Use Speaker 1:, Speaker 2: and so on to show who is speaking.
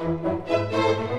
Speaker 1: Música